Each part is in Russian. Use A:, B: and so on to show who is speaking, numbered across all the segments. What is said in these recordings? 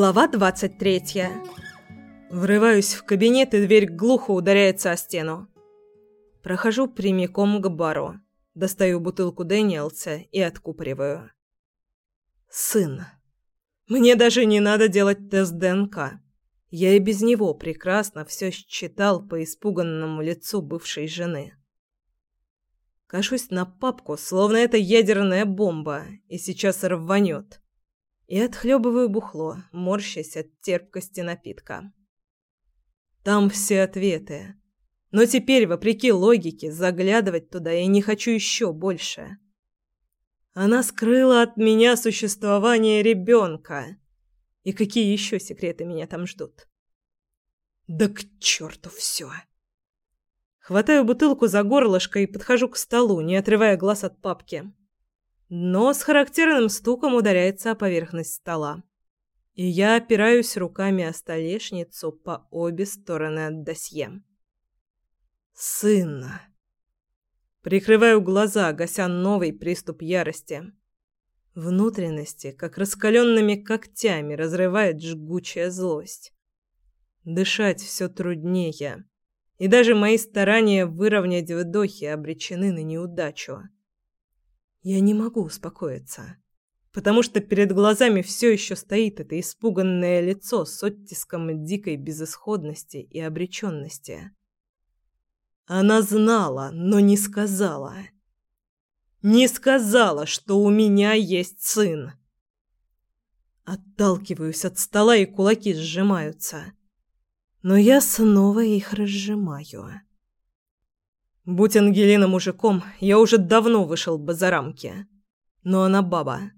A: Глава 23. Врываюсь в кабинет, и дверь глухо ударяется о стену. Прохожу прямиком к бару. Достаю бутылку Дэниелса и откупориваю. Сын. Мне даже не надо делать тест ДНК. Я и без него прекрасно все считал по испуганному лицу бывшей жены. Кашусь на папку, словно это ядерная бомба, и сейчас рванет и отхлебываю бухло, морщась от терпкости напитка. Там все ответы. Но теперь, вопреки логике, заглядывать туда я не хочу еще больше. Она скрыла от меня существование ребенка. И какие еще секреты меня там ждут? Да к черту все. Хватаю бутылку за горлышко и подхожу к столу, не отрывая глаз от папки но с характерным стуком ударяется о поверхность стола. И я опираюсь руками о столешницу по обе стороны от досье. Сын. Прикрываю глаза, гася новый приступ ярости. Внутренности, как раскаленными когтями, разрывает жгучая злость. Дышать все труднее, и даже мои старания выровнять вдохи обречены на неудачу. Я не могу успокоиться, потому что перед глазами все еще стоит это испуганное лицо с оттиском дикой безысходности и обреченности. Она знала, но не сказала. Не сказала, что у меня есть сын. Отталкиваюсь от стола, и кулаки сжимаются. Но я снова их разжимаю. Будь Ангелина мужиком, я уже давно вышел бы за рамки. Но она баба.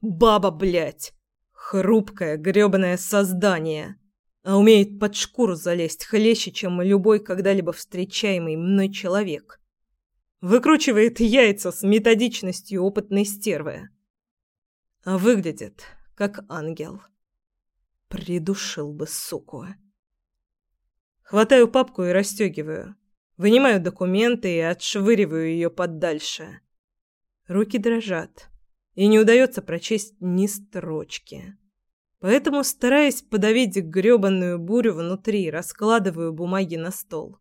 A: Баба, блядь! Хрупкое, грёбаное создание. А умеет под шкуру залезть хлеще, чем любой когда-либо встречаемый мной человек. Выкручивает яйца с методичностью опытной стервы. А выглядит, как ангел. Придушил бы, суку. Хватаю папку и расстегиваю. Вынимаю документы и отшвыриваю ее подальше. Руки дрожат, и не удается прочесть ни строчки. Поэтому, стараясь подавить грёбаную бурю внутри, раскладываю бумаги на стол.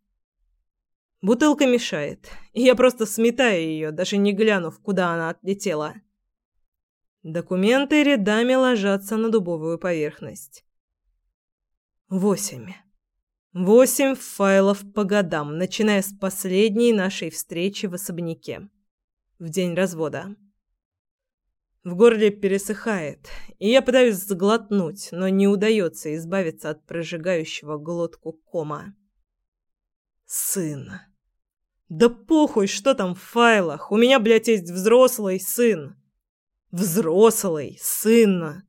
A: Бутылка мешает, и я просто сметаю ее, даже не глянув, куда она отлетела. Документы рядами ложатся на дубовую поверхность. Восемь. Восемь файлов по годам, начиная с последней нашей встречи в особняке. В день развода. В горле пересыхает, и я пытаюсь заглотнуть, но не удается избавиться от прожигающего глотку кома. Сын. Да похуй, что там в файлах. У меня, блядь, есть взрослый сын. Взрослый сын.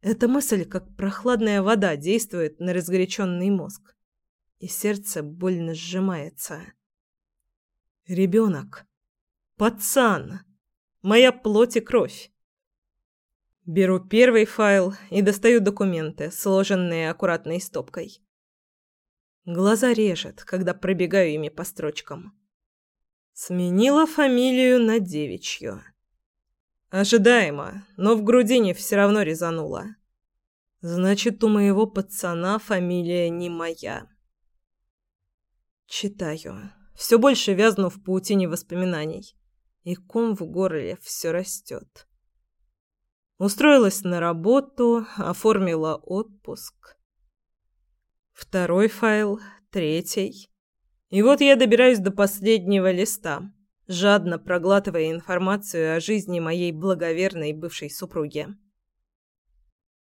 A: Эта мысль, как прохладная вода, действует на разгоряченный мозг, и сердце больно сжимается. Ребенок. Пацан. Моя плоть и кровь. Беру первый файл и достаю документы, сложенные аккуратной стопкой. Глаза режет, когда пробегаю ими по строчкам. Сменила фамилию на девичью. Ожидаемо, но в грудине все равно резануло. Значит, у моего пацана фамилия не моя. Читаю. Все больше вязну в паутине воспоминаний. И ком в горле все растет. Устроилась на работу, оформила отпуск. Второй файл, третий. И вот я добираюсь до последнего листа жадно проглатывая информацию о жизни моей благоверной бывшей супруги.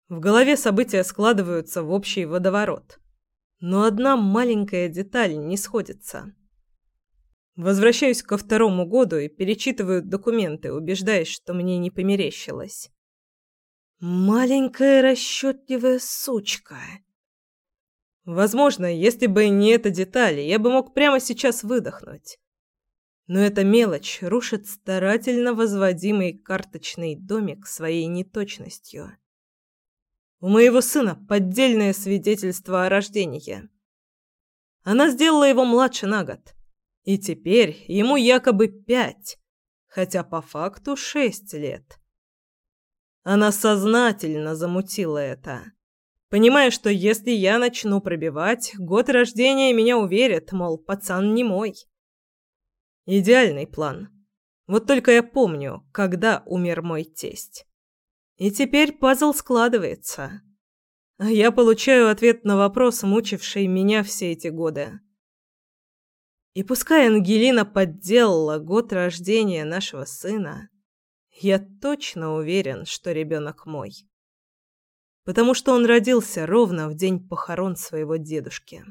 A: В голове события складываются в общий водоворот. Но одна маленькая деталь не сходится. Возвращаюсь ко второму году и перечитываю документы, убеждаясь, что мне не померещилось. Маленькая расчетливая сучка. Возможно, если бы не эта деталь, я бы мог прямо сейчас выдохнуть. Но эта мелочь рушит старательно возводимый карточный домик своей неточностью. У моего сына поддельное свидетельство о рождении. Она сделала его младше на год. И теперь ему якобы пять, хотя по факту шесть лет. Она сознательно замутила это. Понимая, что если я начну пробивать, год рождения меня уверят, мол, пацан не мой. Идеальный план. Вот только я помню, когда умер мой тесть. И теперь пазл складывается. Я получаю ответ на вопрос, мучивший меня все эти годы. И пускай Ангелина подделала год рождения нашего сына, я точно уверен, что ребенок мой. Потому что он родился ровно в день похорон своего дедушки.